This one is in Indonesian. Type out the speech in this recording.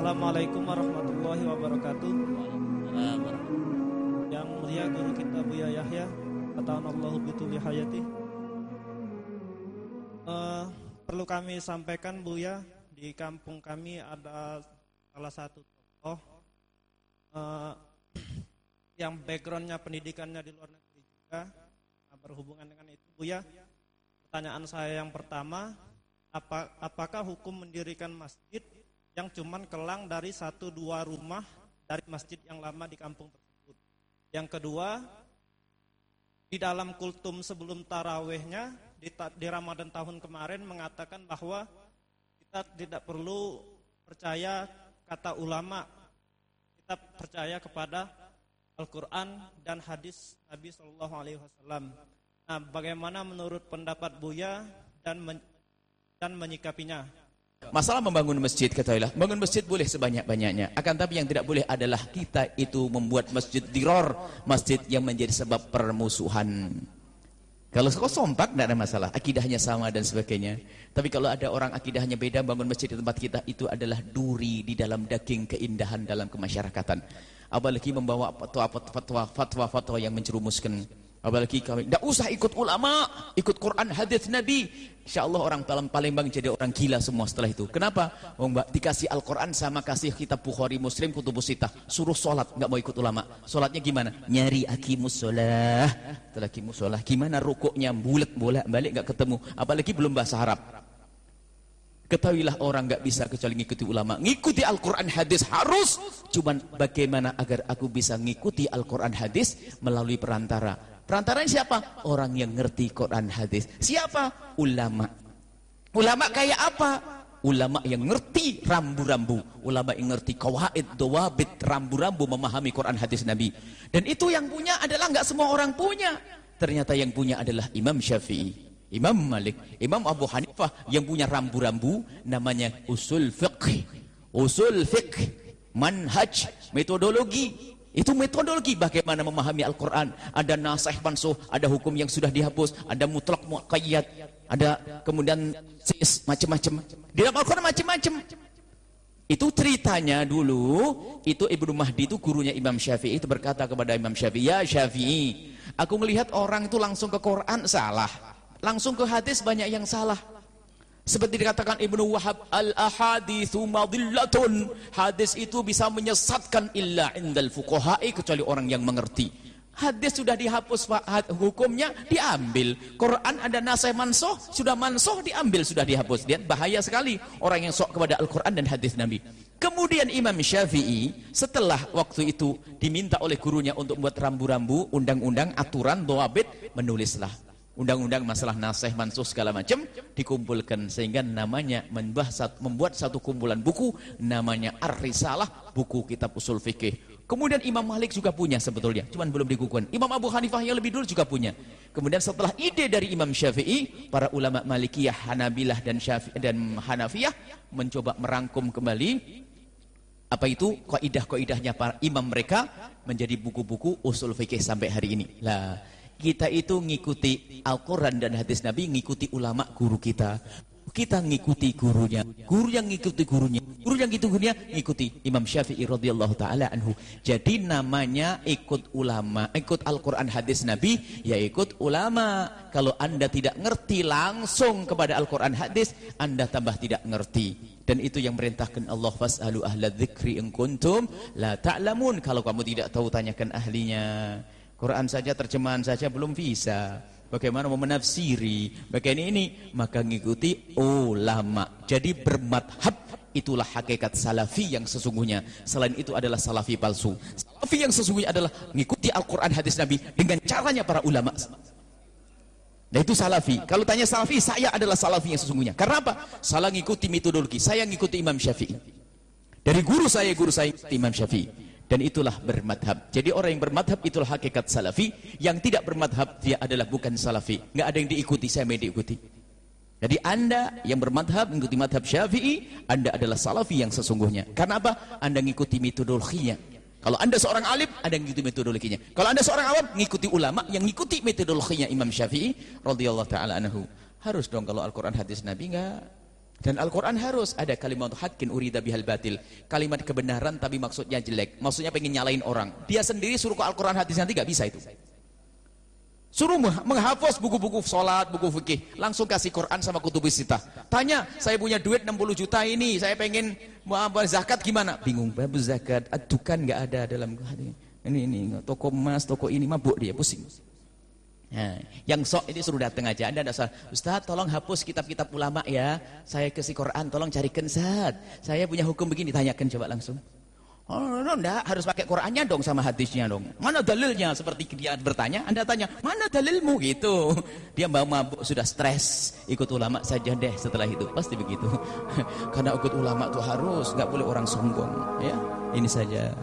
Assalamualaikum warahmatullahi wabarakatuh. Yang mulia guru kita Buya Yahya, Allah bituli hayati. Uh, perlu kami sampaikan Buya, di kampung kami ada salah satu tokoh uh, yang backgroundnya pendidikannya di luar negeri juga nah, berhubungan dengan itu Buya. Pertanyaan saya yang pertama, apa, apakah hukum mendirikan masjid yang cuman kelang dari satu dua rumah dari masjid yang lama di kampung tersebut. Yang kedua, di dalam kultum sebelum tarawehnya di, di Ramadan tahun kemarin mengatakan bahwa kita tidak perlu percaya kata ulama, kita percaya kepada Al-Quran dan hadis Nabi Shallallahu Alaihi Wasallam. Nah, bagaimana menurut pendapat Buya dan men dan menyikapinya? Masalah membangun masjid ketahuilah, bangun masjid boleh sebanyak-banyaknya. Akan tapi yang tidak boleh adalah kita itu membuat masjid diror, masjid yang menjadi sebab permusuhan. Kalau kosong tak tidak ada masalah, akidahnya sama dan sebagainya. Tapi kalau ada orang akidahnya beda, bangun masjid di tempat kita itu adalah duri di dalam daging keindahan dalam kemasyarakatan. Apalagi membawa fatwa-fatwa yang mencerumuskan Apalagi kami tidak usah ikut ulama, ikut Quran, hadis Nabi. Insya Allah orang Palembang jadi orang gila semua setelah itu. Kenapa? Oh mbak dikasih Al Quran sama kasih kitab Bukhari Muslim kutubus sitah. Suruh sholat nggak mau ikut ulama. Sholatnya gimana? Nyari akimus sholah. Setelah akimus sholah. Gimana rukuknya bulat bolak balik nggak ketemu. Apalagi belum bahasa Arab. Ketahuilah orang nggak bisa kecuali ngikuti ulama. Ngikuti Al-Quran hadis harus. Cuman bagaimana agar aku bisa ngikuti Al-Quran hadis melalui perantara Perantaranya siapa? Orang yang ngerti Quran hadis. Siapa? Ulama. Ulama kayak apa? Ulama yang ngerti rambu-rambu. Ulama yang ngerti kawaid, dawabit, rambu-rambu memahami Quran hadis Nabi. Dan itu yang punya adalah nggak semua orang punya. Ternyata yang punya adalah Imam Syafi'i. Imam Malik, Imam Abu Hanifah yang punya rambu-rambu namanya usul fiqh. Usul fiqh, manhaj, metodologi itu metodologi bagaimana memahami Al-Quran. Ada nasih mansuh, ada hukum yang sudah dihapus, ada mutlak muqayyad, ada kemudian macam-macam. Di dalam Al-Quran macam-macam. Itu ceritanya dulu, itu Ibnu Mahdi itu gurunya Imam Syafi'i itu berkata kepada Imam Syafi'i, "Ya Syafi'i, aku melihat orang itu langsung ke Quran salah, langsung ke hadis banyak yang salah." Seperti dikatakan Ibnu Wahab, al-ahadithu madillatun. Hadis itu bisa menyesatkan illa indal fuqaha'i kecuali orang yang mengerti. Hadis sudah dihapus hukumnya diambil. Quran ada nasih mansuh, sudah mansuh diambil, sudah dihapus. Lihat bahaya sekali orang yang sok kepada Al-Quran dan hadis Nabi. Kemudian Imam Syafi'i setelah waktu itu diminta oleh gurunya untuk membuat rambu-rambu, undang-undang, aturan, doabit, menulislah undang-undang masalah nasih mansuh segala macam dikumpulkan sehingga namanya membuat satu kumpulan buku namanya Ar-Risalah buku kitab usul fikih. Kemudian Imam Malik juga punya sebetulnya cuman belum dikukuhkan Imam Abu Hanifah yang lebih dulu juga punya. Kemudian setelah ide dari Imam Syafi'i para ulama Malikiyah Hanabilah dan Syafi'i dan Hanafiyah mencoba merangkum kembali apa itu kaidah-kaidahnya para imam mereka menjadi buku-buku usul fikih sampai hari ini. Lah kita itu ngikuti Al-Quran dan hadis Nabi, ngikuti ulama guru kita. Kita ngikuti gurunya, guru yang ngikuti gurunya, guru yang ngikuti gurunya ngikuti Imam Syafi'i radhiyallahu taala anhu. Jadi namanya ikut ulama, ikut Al-Qur'an hadis Nabi, ya ikut ulama. Kalau Anda tidak ngerti langsung kepada Al-Qur'an hadis, Anda tambah tidak ngerti. Dan itu yang merintahkan Allah fasalu ahla dzikri in kuntum la ta'lamun. Kalau kamu tidak tahu tanyakan ahlinya. Quran saja terjemahan saja belum bisa. Bagaimana mau menafsiri? Bagaimana ini? Maka ngikuti ulama. Jadi bermadhab itulah hakikat salafi yang sesungguhnya. Selain itu adalah salafi palsu. Salafi yang sesungguhnya adalah mengikuti Al-Quran hadis Nabi dengan caranya para ulama. Nah itu salafi. Kalau tanya salafi, saya adalah salafi yang sesungguhnya. Karena apa? Salah ngikuti metodologi. Saya ngikuti Imam Syafi'i. Dari guru saya, guru saya Imam Syafi'i dan itulah bermadhab. Jadi orang yang bermadhab itulah hakikat salafi. Yang tidak bermadhab dia adalah bukan salafi. Nggak ada yang diikuti, saya mau diikuti. Jadi anda yang bermadhab mengikuti madhab syafi'i, anda adalah salafi yang sesungguhnya. Karena apa? Anda mengikuti metodologinya. Kalau anda seorang alim, anda mengikuti metodologinya. Kalau anda seorang awam, mengikuti ulama yang mengikuti metodologinya Imam Syafi'i radhiyallahu taala anhu. Harus dong kalau Al-Quran hadis Nabi enggak Dan Al-Quran harus ada kalimat hakin urida bihal batil. Kalimat kebenaran tapi maksudnya jelek. Maksudnya pengen nyalain orang. Dia sendiri suruh ke Al-Quran hadis nanti gak bisa itu. Suruh menghafaz buku-buku sholat, buku fikih. Langsung kasih Quran sama kutubis sita. Tanya, saya punya duit 60 juta ini. Saya pengen mau zakat gimana? Bingung, babu zakat. Adukan gak ada dalam ini, ini, toko emas, toko ini mabuk dia, pusing. Nah, yang sok ini suruh datang aja. Anda dasar, Ustaz tolong hapus kitab-kitab ulama ya. Saya kasih Quran, tolong carikan Ustaz. Saya punya hukum begini, tanyakan coba langsung. Oh, no, enggak, harus pakai Qurannya dong sama hadisnya dong. Mana dalilnya? Seperti dia bertanya, Anda tanya, mana dalilmu gitu. Dia mau mabuk, sudah stres, ikut ulama saja deh setelah itu. Pasti begitu. Karena ikut ulama tuh harus, nggak boleh orang sombong, ya. Ini saja.